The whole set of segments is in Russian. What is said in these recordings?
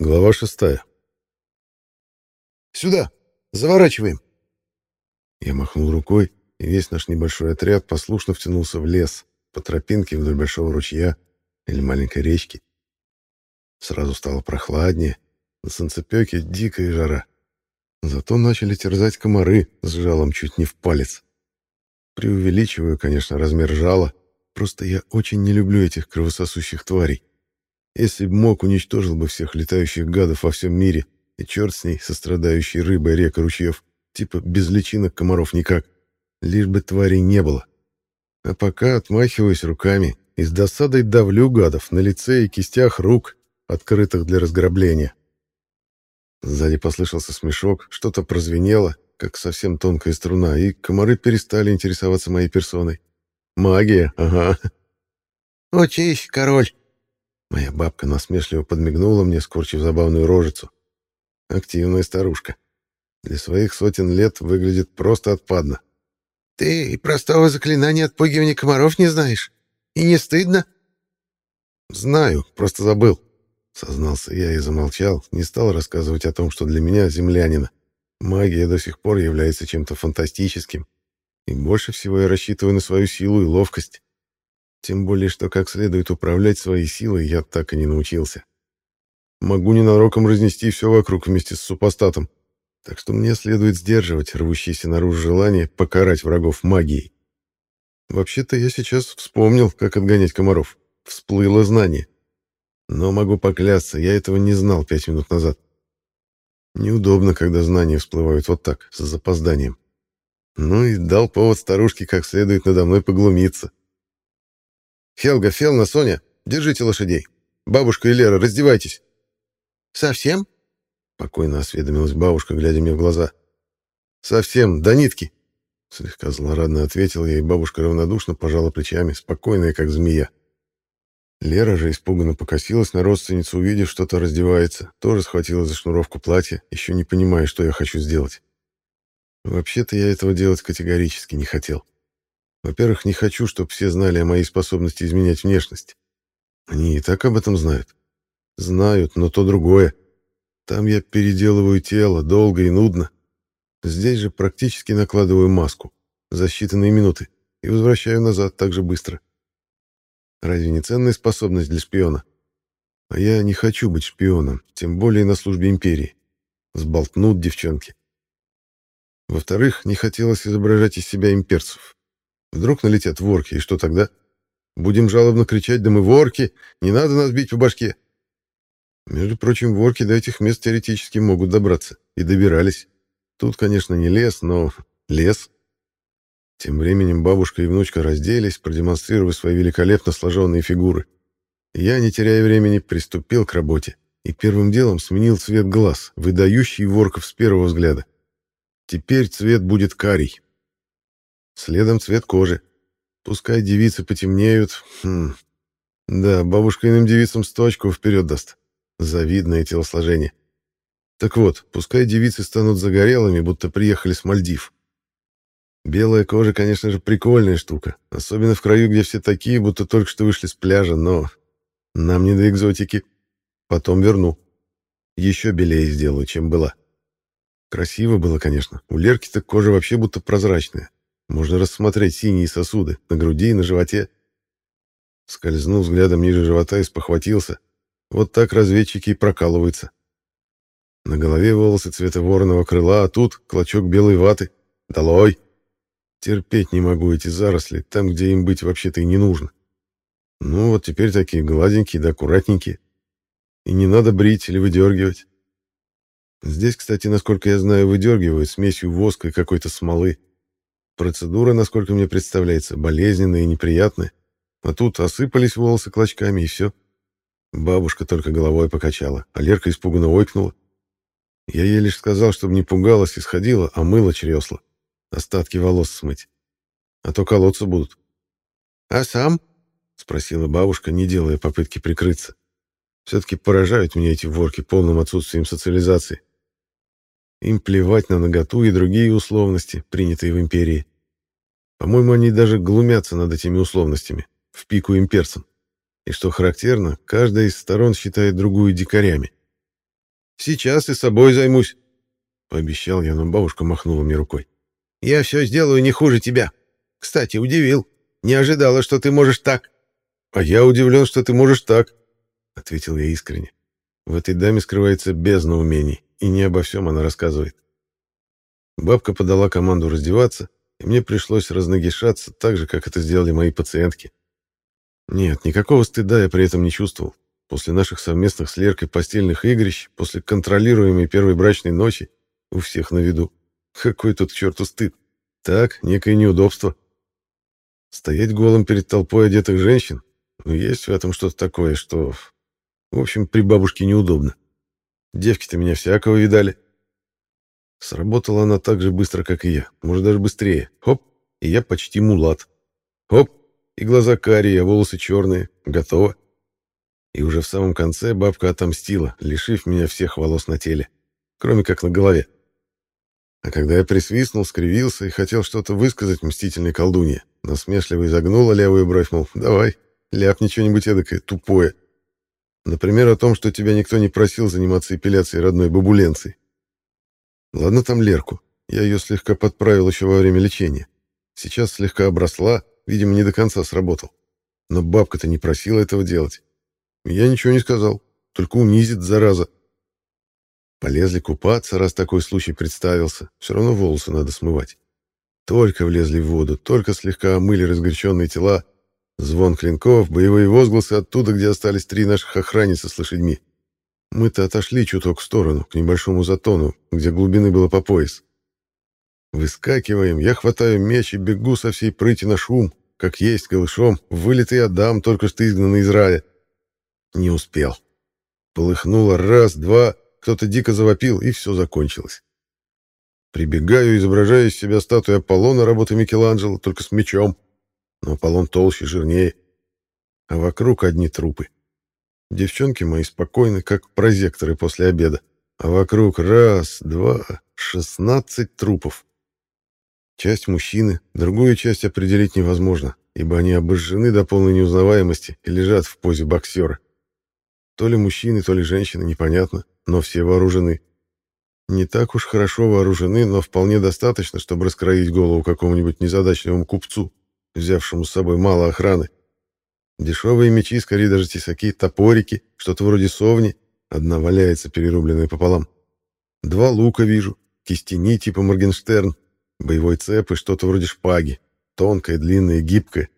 Глава шестая. «Сюда! Заворачиваем!» Я махнул рукой, и весь наш небольшой отряд послушно втянулся в лес, по тропинке вдоль большого ручья или маленькой речки. Сразу стало прохладнее, на солнцепёке дикая жара. Зато начали терзать комары с жалом чуть не в палец. Преувеличиваю, конечно, размер жала, просто я очень не люблю этих кровососущих тварей. Если б мог, уничтожил бы всех летающих гадов во всем мире, и черт с ней, со страдающей рыбой рек и ручьев. Типа без личинок комаров никак. Лишь бы тварей не было. А пока отмахиваюсь руками и с досадой давлю гадов на лице и кистях рук, открытых для разграбления. Сзади послышался смешок, что-то прозвенело, как совсем тонкая струна, и комары перестали интересоваться моей персоной. Магия, ага. «Учись, король!» Моя бабка насмешливо подмигнула мне, скорчив забавную рожицу. Активная старушка. Для своих сотен лет выглядит просто отпадно. «Ты и простого заклинания отпугивания комаров не знаешь? И не стыдно?» «Знаю, просто забыл», — сознался я и замолчал, не стал рассказывать о том, что для меня, землянина, магия до сих пор является чем-то фантастическим, и больше всего я рассчитываю на свою силу и ловкость. Тем более, что как следует управлять своей силой я так и не научился. Могу ненароком разнести все вокруг вместе с супостатом, так что мне следует сдерживать рвущееся наружу желание покарать врагов магией. Вообще-то я сейчас вспомнил, как отгонять комаров. Всплыло знание. Но могу поклясться, я этого не знал пять минут назад. Неудобно, когда знания всплывают вот так, с запозданием. Ну и дал повод старушке как следует надо мной поглумиться. «Хелга, Фелна, Соня, держите лошадей. Бабушка и Лера, раздевайтесь». «Совсем?» — спокойно осведомилась бабушка, глядя мне в глаза. «Совсем, до нитки!» Слегка злорадно ответил я, и бабушка равнодушно пожала плечами, спокойная, как змея. Лера же испуганно покосилась на родственницу, увидев, что-то раздевается, тоже схватила за шнуровку платья, еще не понимая, что я хочу сделать. Вообще-то я этого делать категорически не хотел. Во-первых, не хочу, чтобы все знали о моей способности изменять внешность. Они и так об этом знают. Знают, но то другое. Там я переделываю тело долго и нудно. Здесь же практически накладываю маску за считанные минуты и возвращаю назад так же быстро. Разве не ценная способность для шпиона? А я не хочу быть шпионом, тем более на службе империи. Сболтнут девчонки. Во-вторых, не хотелось изображать из себя имперцев. Вдруг налетят ворки, и что тогда? Будем жалобно кричать, да мы ворки, не надо нас бить по башке. Между прочим, ворки до этих мест теоретически могут добраться. И добирались. Тут, конечно, не лес, но лес. Тем временем бабушка и внучка разделись, продемонстрировав свои великолепно сложенные фигуры. Я, не теряя времени, приступил к работе и первым делом сменил цвет глаз, выдающий ворков с первого взгляда. Теперь цвет будет карий. Следом цвет кожи. Пускай девицы потемнеют. Хм. Да, бабушка иным девицам сто очков вперед даст. Завидное телосложение. Так вот, пускай девицы станут загорелыми, будто приехали с Мальдив. Белая кожа, конечно же, прикольная штука, особенно в краю, где все такие, будто только что вышли с пляжа, но нам не до экзотики. Потом верну. Еще белее сделаю, чем была. Красиво было, конечно. У Лерки-то кожа вообще будто прозрачная. Можно рассмотреть синие сосуды на груди и на животе. Скользнул взглядом ниже живота и спохватился. Вот так разведчики и прокалываются. На голове волосы цвета вороного крыла, а тут клочок белой ваты. Долой! Терпеть не могу эти заросли, там, где им быть вообще-то и не нужно. Ну, вот теперь такие гладенькие да аккуратненькие. И не надо брить или выдергивать. Здесь, кстати, насколько я знаю, выдергивают смесью воска и какой-то смолы. Процедура, насколько мне представляется, болезненная и неприятная. А тут осыпались волосы клочками, и все. Бабушка только головой покачала, а Лерка испуганно ойкнула. Я ей лишь сказал, чтобы не пугалась и сходила, а мыло чресла. Остатки волос смыть. А то колоться будут. — А сам? — спросила бабушка, не делая попытки прикрыться. Все-таки поражают меня эти ворки полным отсутствием социализации. Им плевать на наготу и другие условности, принятые в империи. По-моему, они даже глумятся над этими условностями, в пику имперцам. И что характерно, каждая из сторон считает другую дикарями. Сейчас и собой займусь. Пообещал я, но бабушка махнула мне рукой. Я все сделаю не хуже тебя. Кстати, удивил. Не ожидала, что ты можешь так. А я удивлен, что ты можешь так, ответил я искренне. В этой даме скрывается бездна умений, и не обо всем она рассказывает. Бабка подала команду раздеваться, и мне пришлось разногишаться так же, как это сделали мои пациентки. Нет, никакого стыда я при этом не чувствовал. После наших совместных с Леркой постельных игрищ, после контролируемой первой брачной ночи, у всех на виду. Какой тут к черту стыд? Так, некое неудобство. Стоять голым перед толпой одетых женщин? Ну, есть в этом что-то такое, что... В общем, при бабушке неудобно. Девки-то меня всякого видали. Сработала она так же быстро, как и я. Может, даже быстрее. Хоп, и я почти мулат. Хоп, и глаза карие, а волосы черные. Готово. И уже в самом конце бабка отомстила, лишив меня всех волос на теле, кроме как на голове. А когда я присвистнул, скривился и хотел что-то высказать мстительной колдунье, насмешливо изогнула левую бровь, мол, давай, ляпни что-нибудь эдакое, тупое. Например, о том, что тебя никто не просил заниматься эпиляцией родной бабуленции. Ладно там Лерку, я ее слегка подправил еще во время лечения. Сейчас слегка обросла, видимо, не до конца сработал. Но бабка-то не просила этого делать. Я ничего не сказал, только унизит, зараза. Полезли купаться, раз такой случай представился. Все равно волосы надо смывать. Только влезли в воду, только слегка омыли разгоряченные тела. Звон клинков, боевые возгласы оттуда, где остались три наших охранницы с лошадьми. Мы-то отошли чуток в сторону, к небольшому затону, где глубины было по пояс. Выскакиваем, я хватаю меч и бегу со всей прыти на шум, как есть голышом, вылитый Адам, только что изгнанный из рая. Не успел. Полыхнуло раз, два, кто-то дико завопил, и все закончилось. Прибегаю, изображая из себя статую Аполлона работы Микеланджело, только с мечом. Но Аполлон толще, жирнее. А вокруг одни трупы. Девчонки мои спокойны, как прозекторы после обеда. А вокруг раз, два, шестнадцать трупов. Часть мужчины, другую часть определить невозможно, ибо они обожжены до полной неузнаваемости и лежат в позе боксера. То ли мужчины, то ли женщины, непонятно но все вооружены. Не так уж хорошо вооружены, но вполне достаточно, чтобы раскроить голову какому-нибудь незадачливому купцу, взявшему с собой мало охраны. Дешевые мечи, скорее даже тесаки, топорики, что-то вроде совни, одна валяется перерубленная пополам. Два лука вижу, кистени типа Моргенштерн, боевой цеп и что-то вроде шпаги, тонкая, длинная, гибкая.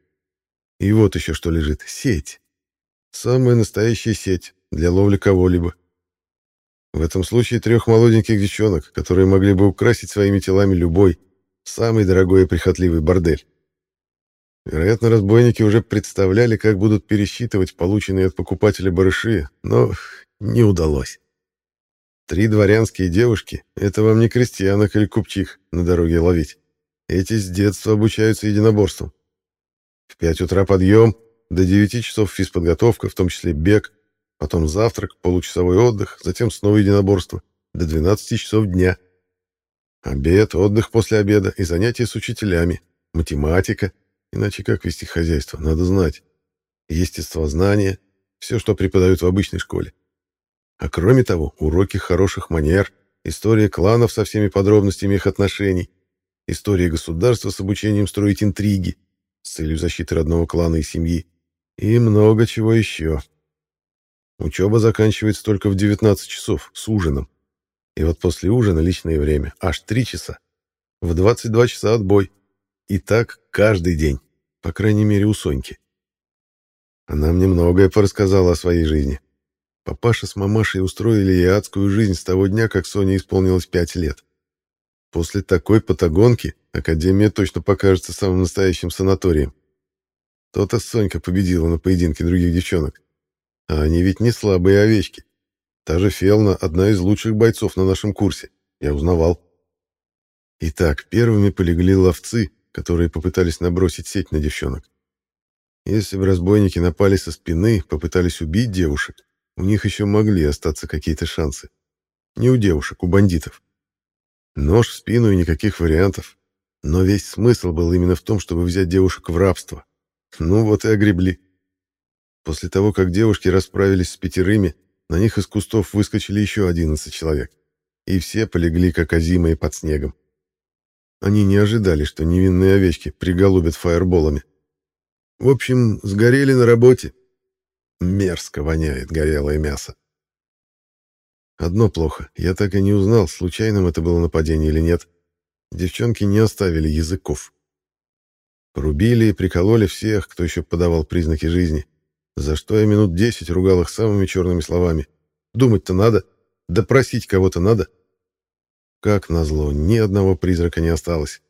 И вот еще что лежит — сеть. Самая настоящая сеть для ловли кого-либо. В этом случае трех молоденьких девчонок, которые могли бы украсить своими телами любой, самый дорогой и прихотливый бордель. Вероятно, разбойники уже представляли, как будут пересчитывать полученные от покупателя барыши, но не удалось. Три дворянские девушки — это вам не крестьянок или купчих на дороге ловить. Эти с детства обучаются единоборству. В пять утра подъем, до девяти часов физподготовка, в том числе бег, Потом завтрак, получасовой отдых, затем снова единоборство. До 12 часов дня. Обед, отдых после обеда и занятия с учителями. Математика. Иначе как вести хозяйство, надо знать. Естествознание. Все, что преподают в обычной школе. А кроме того, уроки хороших манер, история кланов со всеми подробностями их отношений, история государства с обучением строить интриги с целью защиты родного клана и семьи и много чего еще. Учеба заканчивается только в 19 часов, с ужином. И вот после ужина личное время, аж 3 часа. В 22 часа отбой. И так каждый день, по крайней мере у Соньки. Она мне многое порассказала о своей жизни. Папаша с мамашей устроили ей адскую жизнь с того дня, как Соне исполнилось 5 лет. После такой патагонки Академия точно покажется самым настоящим санаторием. То-то Сонька победила на поединке других девчонок. А они ведь не слабые овечки. Та же Фелна — одна из лучших бойцов на нашем курсе. Я узнавал. Итак, первыми полегли ловцы, которые попытались набросить сеть на девчонок. Если бы разбойники напали со спины, попытались убить девушек, у них еще могли остаться какие-то шансы. Не у девушек, у бандитов. Нож в спину и никаких вариантов. Но весь смысл был именно в том, чтобы взять девушек в рабство. Ну вот и огребли. После того, как девушки расправились с пятерыми, На них из кустов выскочили еще 11 человек. И все полегли, как озимые под снегом. Они не ожидали, что невинные овечки приголубят фаерболами. В общем, сгорели на работе. Мерзко воняет горелое мясо. Одно плохо. Я так и не узнал, случайным это было нападение или нет. Девчонки не оставили языков. Порубили и прикололи всех, кто еще подавал признаки жизни, за что я минут десять ругал их самыми черными словами. Думать-то надо, допросить кого-то надо. Как назло, ни одного призрака не осталось.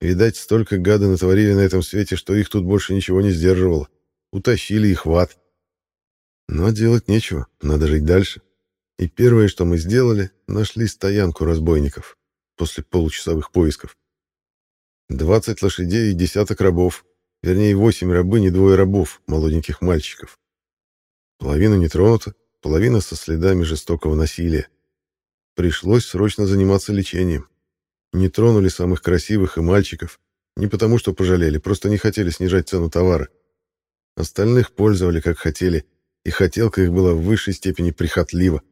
Видать, столько гады натворили на этом свете, что их тут больше ничего не сдерживало. Утащили их в ад. Но делать нечего, надо жить дальше. И первое, что мы сделали, нашли стоянку разбойников после получасовых поисков. 20 лошадей и десяток рабов, вернее, 8 рабынь и двое рабов, молоденьких мальчиков. Половина не тронута, половина со следами жестокого насилия. Пришлось срочно заниматься лечением. Не тронули самых красивых и мальчиков, не потому что пожалели, просто не хотели снижать цену товара. Остальных пользовали как хотели, и хотелка их была в высшей степени прихотлива.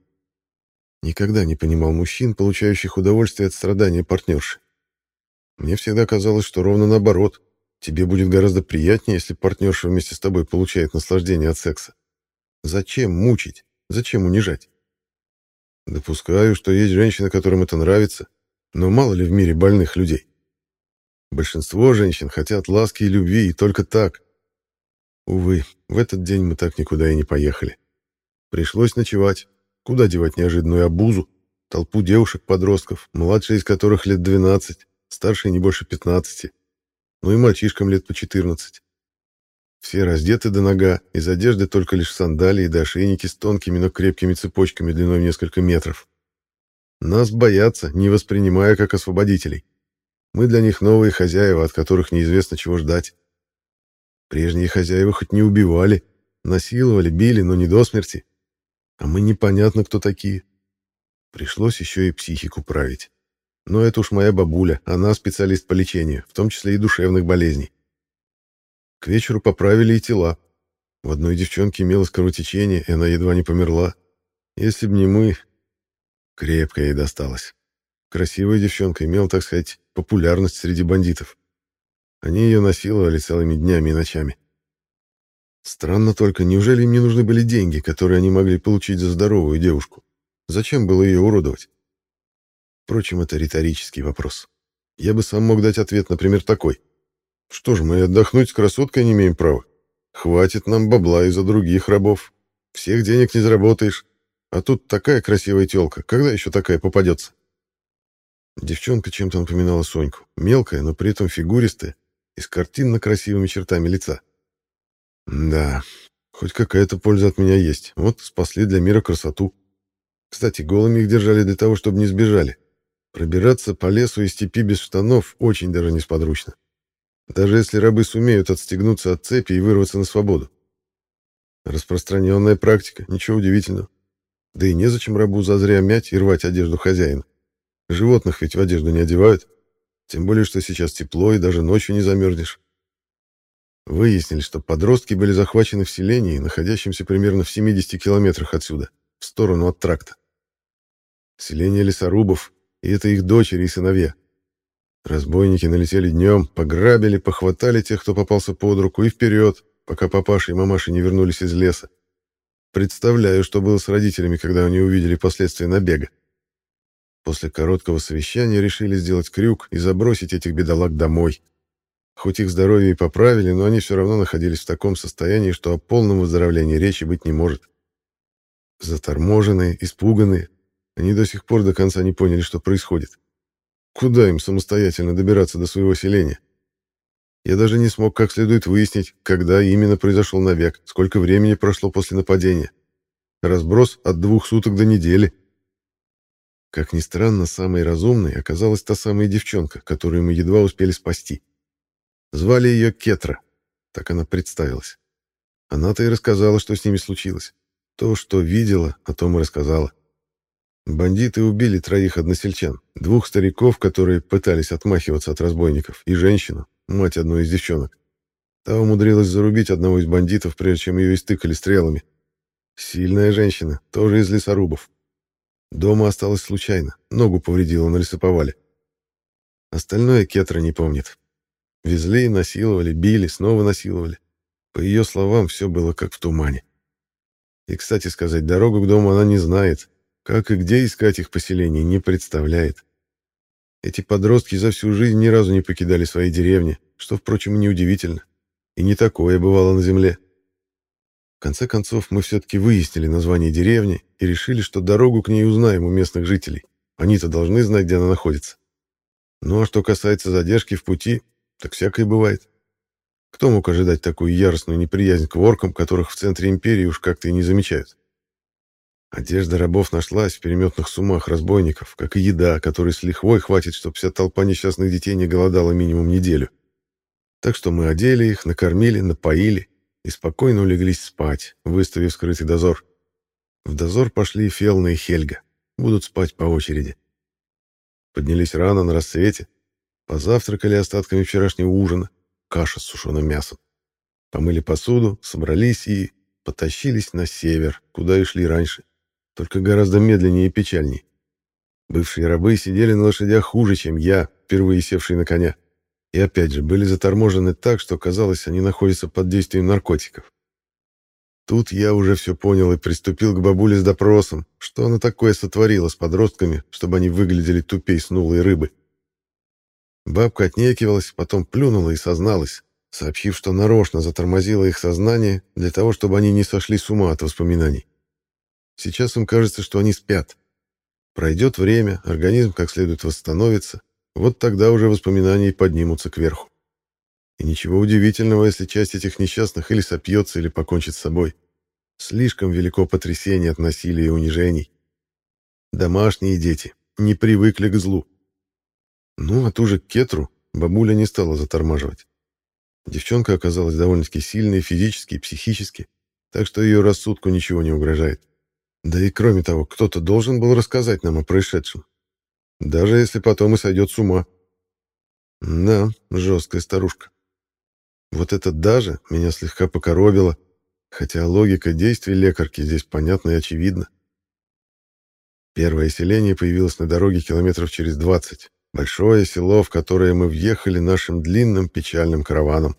Никогда не понимал мужчин, получающих удовольствие от страдания партнерши. Мне всегда казалось, что ровно наоборот. Тебе будет гораздо приятнее, если партнерша вместе с тобой получает наслаждение от секса. Зачем мучить? Зачем унижать? Допускаю, что есть женщины, которым это нравится, но мало ли в мире больных людей. Большинство женщин хотят ласки и любви, и только так. Увы, в этот день мы так никуда и не поехали. Пришлось ночевать. Куда девать неожиданную обузу? Толпу девушек-подростков, младшие из которых лет 12, старшие не больше 15. Ну и мальчишкам лет по 14. Все раздеты до нога, из одежды только лишь сандалии да ошейники с тонкими, но крепкими цепочками длиной в несколько метров. Нас боятся, не воспринимая как освободителей. Мы для них новые хозяева, от которых неизвестно чего ждать. Прежние хозяева хоть не убивали, насиловали, били, но не до смерти. А мы непонятно, кто такие. Пришлось еще и психику править. Но это уж моя бабуля, она специалист по лечению, в том числе и душевных болезней. К вечеру поправили и тела. В одной девчонке имелось кровотечение, и она едва не померла. Если б не мы... Крепко ей досталось. Красивая девчонка имела, так сказать, популярность среди бандитов. Они ее насиловали целыми днями и ночами. Странно только, неужели им не нужны были деньги, которые они могли получить за здоровую девушку? Зачем было ее уродовать? Впрочем, это риторический вопрос. Я бы сам мог дать ответ, например, такой. Что ж, мы отдохнуть с красоткой не имеем права. Хватит нам бабла из-за других рабов. Всех денег не заработаешь. А тут такая красивая тёлка. Когда еще такая попадется? Девчонка чем-то напоминала Соньку. Мелкая, но при этом фигуристая и с картинно красивыми чертами лица. Да, хоть какая-то польза от меня есть. Вот спасли для мира красоту. Кстати, голыми их держали для того, чтобы не сбежали. Пробираться по лесу и степи без штанов очень даже несподручно. Даже если рабы сумеют отстегнуться от цепи и вырваться на свободу. Распространенная практика, ничего удивительного. Да и незачем рабу зазря мять и рвать одежду хозяина. Животных ведь в одежду не одевают. Тем более, что сейчас тепло и даже ночью не замерзнешь. Выяснили, что подростки были захвачены в селении, находящемся примерно в 70 километрах отсюда, в сторону от тракта. Селение лесорубов, и это их дочери и сыновья. Разбойники налетели днем, пограбили, похватали тех, кто попался под руку, и вперед, пока папаша и мамаша не вернулись из леса. Представляю, что было с родителями, когда они увидели последствия набега. После короткого совещания решили сделать крюк и забросить этих бедолаг домой. Хоть их здоровье и поправили, но они все равно находились в таком состоянии, что о полном выздоровлении речи быть не может. Заторможенные, испуганные, они до сих пор до конца не поняли, что происходит. Куда им самостоятельно добираться до своего селения? Я даже не смог как следует выяснить, когда именно произошел набег, сколько времени прошло после нападения. Разброс от двух суток до недели. Как ни странно, самой разумной оказалась та самая девчонка, которую мы едва успели спасти. Звали ее Кетра. Так она представилась. Она-то и рассказала, что с ними случилось. То, что видела, о том и рассказала. Бандиты убили троих односельчан, двух стариков, которые пытались отмахиваться от разбойников, и женщину, мать одной из девчонок. Та умудрилась зарубить одного из бандитов, прежде чем ее истыкали стрелами. Сильная женщина, тоже из лесорубов. Дома осталась случайно, ногу повредила на лесоповале. Остальное Кетра не помнит. Везли, насиловали, били, снова насиловали. По ее словам, все было как в тумане. И, кстати сказать, дорогу к дому она не знает. Как и где искать их поселение, не представляет. Эти подростки за всю жизнь ни разу не покидали свои деревни, что, впрочем, неудивительно. И не такое бывало на земле. В конце концов, мы все-таки выяснили название деревни и решили, что дорогу к ней узнаем у местных жителей. Они-то должны знать, где она находится. Ну а что касается задержки в пути, так всякое бывает. Кто мог ожидать такую яростную неприязнь к воркам, которых в центре империи уж как-то и не замечают? Одежда рабов нашлась в переметных сумах разбойников, как и еда, которой с лихвой хватит, чтобы вся толпа несчастных детей не голодала минимум неделю. Так что мы одели их, накормили, напоили и спокойно улеглись спать, выставив скрытый дозор. В дозор пошли Фелна и Хельга. Будут спать по очереди. Поднялись рано на рассвете, позавтракали остатками вчерашнего ужина, каша с сушеным мясом. Помыли посуду, собрались и потащились на север, куда и шли раньше, только гораздо медленнее и печальней. Бывшие рабы сидели на лошадях хуже, чем я, впервые севший на коня. И опять же, были заторможены так, что казалось, они находятся под действием наркотиков. Тут я уже все понял и приступил к бабуле с допросом, что она такое сотворила с подростками, чтобы они выглядели тупей снулой рыбы. Бабка отнекивалась, потом плюнула и созналась, сообщив, что нарочно затормозила их сознание для того, чтобы они не сошли с ума от воспоминаний. Сейчас им кажется, что они спят. Пройдет время, организм как следует восстановится, вот тогда уже воспоминания поднимутся кверху. И ничего удивительного, если часть этих несчастных или сопьется, или покончит с собой. Слишком велико потрясение от насилия и унижений. Домашние дети не привыкли к злу. Ну, а ту же Кетру бабуля не стала затормаживать. Девчонка оказалась довольно-таки сильной физически и психически, так что ее рассудку ничего не угрожает. Да и кроме того, кто-то должен был рассказать нам о происшедшем. Даже если потом и сойдет с ума. Да, жесткая старушка. Вот это даже меня слегка покоробило, хотя логика действий лекарки здесь понятна и очевидна. Первое селение появилось на дороге километров через двадцать. Большое село, в которое мы въехали нашим длинным печальным караваном.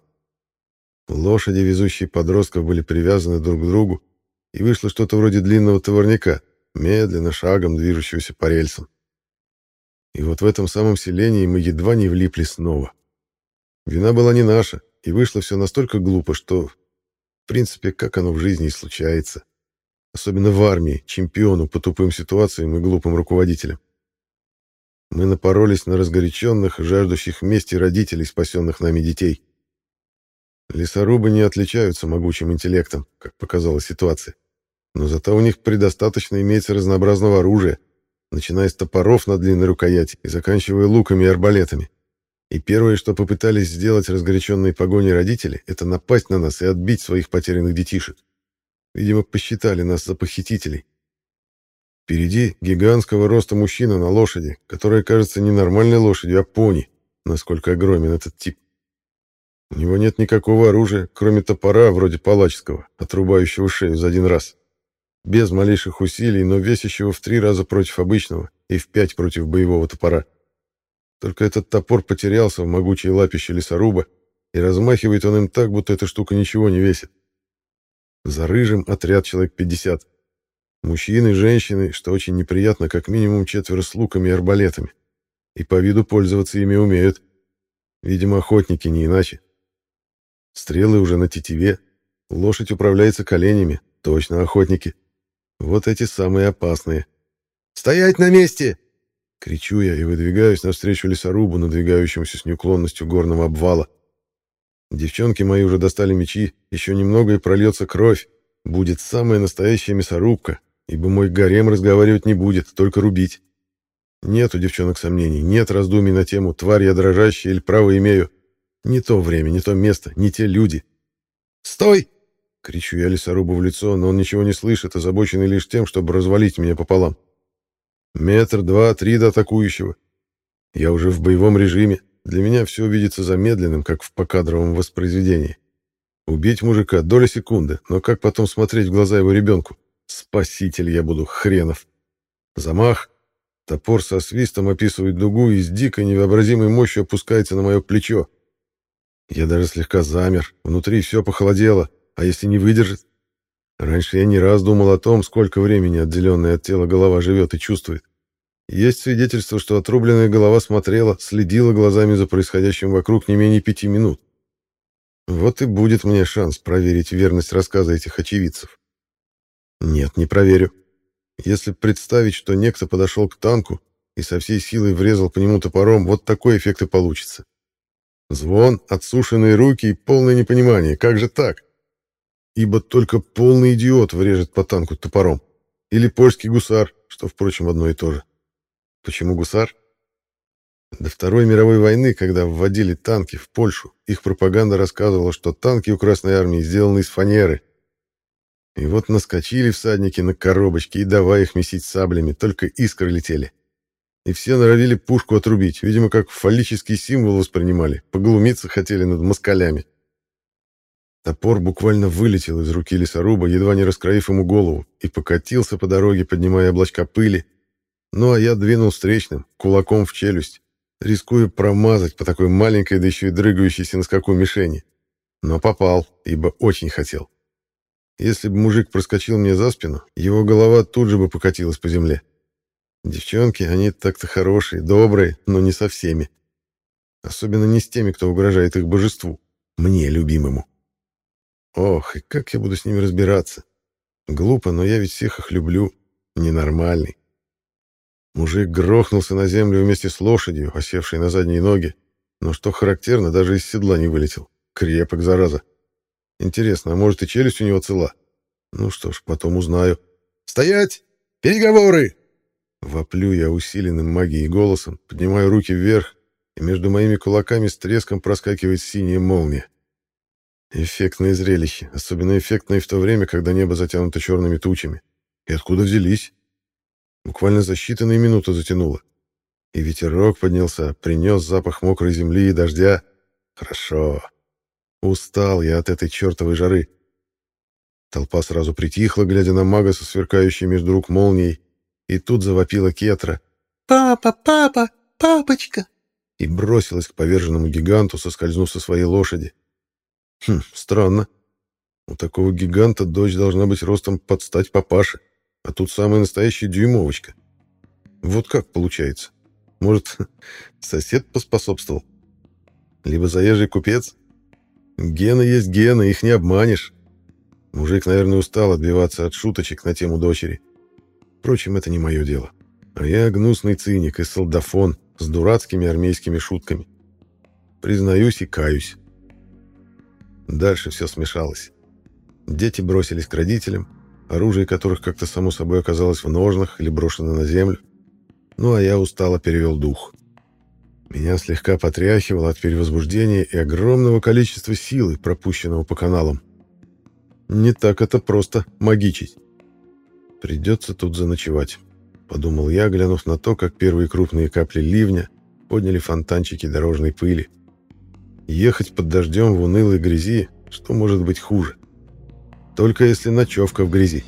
Лошади, везущие подростков, были привязаны друг к другу, и вышло что-то вроде длинного товарняка, медленно, шагом движущегося по рельсам. И вот в этом самом селении мы едва не влипли снова. Вина была не наша, и вышло все настолько глупо, что, в принципе, как оно в жизни и случается. Особенно в армии, чемпиону по тупым ситуациям и глупым руководителям мы напоролись на разгоряченных, жаждущих мести родителей, спасенных нами детей. Лесорубы не отличаются могучим интеллектом, как показала ситуация. Но зато у них предостаточно имеется разнообразного оружия, начиная с топоров на длинной рукояти и заканчивая луками и арбалетами. И первое, что попытались сделать разгоряченные погони родители, это напасть на нас и отбить своих потерянных детишек. Видимо, посчитали нас за похитителей. Впереди гигантского роста мужчина на лошади, которая кажется не нормальной лошадью, а пони, насколько огромен этот тип. У него нет никакого оружия, кроме топора, вроде палаческого, отрубающего шею за один раз. Без малейших усилий, но весящего в три раза против обычного и в пять против боевого топора. Только этот топор потерялся в могучей лапище лесоруба, и размахивает он им так, будто эта штука ничего не весит. За рыжим отряд человек пятьдесят. Мужчины, женщины, что очень неприятно, как минимум четверо с луками и арбалетами. И по виду пользоваться ими умеют. Видимо, охотники не иначе. Стрелы уже на тетиве. Лошадь управляется коленями. Точно охотники. Вот эти самые опасные. «Стоять на месте!» Кричу я и выдвигаюсь навстречу лесорубу, надвигающемуся с неуклонностью горного обвала. Девчонки мои уже достали мечи, еще немного и прольется кровь. Будет самая настоящая мясорубка, ибо мой гарем разговаривать не будет, только рубить. Нет у девчонок сомнений, нет раздумий на тему «тварь я дрожащая» или «право имею». Не то время, не то место, не те люди. «Стой!» — кричу я лесорубу в лицо, но он ничего не слышит, озабоченный лишь тем, чтобы развалить меня пополам. Метр, два, три до атакующего. Я уже в боевом режиме, для меня все видится замедленным, как в покадровом воспроизведении. Убить мужика — доля секунды, но как потом смотреть в глаза его ребенку? Спаситель я буду, хренов. Замах. Топор со свистом описывает дугу и с дикой невообразимой мощью опускается на мое плечо. Я даже слегка замер, внутри все похолодело, а если не выдержит? Раньше я не раз думал о том, сколько времени отделенная от тела голова живет и чувствует. Есть свидетельство, что отрубленная голова смотрела, следила глазами за происходящим вокруг не менее пяти минут. Вот и будет мне шанс проверить верность рассказа этих очевидцев. Нет, не проверю. Если представить, что некто подошел к танку и со всей силой врезал по нему топором, вот такой эффект и получится. Звон, отсушенные руки и полное непонимание. Как же так? Ибо только полный идиот врежет по танку топором. Или польский гусар, что, впрочем, одно и то же. Почему гусар? До Второй мировой войны, когда вводили танки в Польшу, их пропаганда рассказывала, что танки у Красной Армии сделаны из фанеры. И вот наскочили всадники на коробочки и давай их месить саблями, только искры летели. И все норовили пушку отрубить, видимо, как фаллический символ воспринимали, поглумиться хотели над москалями. Топор буквально вылетел из руки лесоруба, едва не раскроив ему голову, и покатился по дороге, поднимая облачка пыли. Ну а я двинул встречным, кулаком в челюсть рискуя промазать по такой маленькой, да еще и дрыгающейся на скаку мишени. Но попал, ибо очень хотел. Если бы мужик проскочил мне за спину, его голова тут же бы покатилась по земле. Девчонки, они так-то хорошие, добрые, но не со всеми. Особенно не с теми, кто угрожает их божеству, мне, любимому. Ох, и как я буду с ними разбираться? Глупо, но я ведь всех их люблю. Ненормальный. Мужик грохнулся на землю вместе с лошадью, осевшей на задние ноги, но, что характерно, даже из седла не вылетел. Крепок, зараза. Интересно, а может и челюсть у него цела? Ну что ж, потом узнаю. «Стоять! Переговоры!» Воплю я усиленным магией голосом, поднимаю руки вверх, и между моими кулаками с треском проскакивает синяя молния. Эффектное зрелище, особенно эффектное в то время, когда небо затянуто черными тучами. И откуда взялись? Буквально за считанные минуты затянуло. И ветерок поднялся, принес запах мокрой земли и дождя. Хорошо. Устал я от этой чертовой жары. Толпа сразу притихла, глядя на мага со сверкающей между рук молнией, и тут завопила Кетра. «Папа, папа, папочка!» и бросилась к поверженному гиганту, соскользнув со своей лошади. Хм, странно. У такого гиганта дочь должна быть ростом под стать папаше. А тут самая настоящая дюймовочка. Вот как получается? Может, сосед поспособствовал? Либо заезжий купец? Гена есть гена, их не обманешь. Мужик, наверное, устал отбиваться от шуточек на тему дочери. Впрочем, это не мое дело. А я гнусный циник и солдафон с дурацкими армейскими шутками. Признаюсь и каюсь. Дальше все смешалось. Дети бросились к родителям, оружие которых как-то само собой оказалось в ножнах или брошено на землю. Ну а я устало перевел дух. Меня слегка потряхивало от перевозбуждения и огромного количества силы, пропущенного по каналам. Не так это просто магичить. Придется тут заночевать, подумал я, глянув на то, как первые крупные капли ливня подняли фонтанчики дорожной пыли. Ехать под дождем в унылой грязи, что может быть хуже? Только если ночевка в грязи.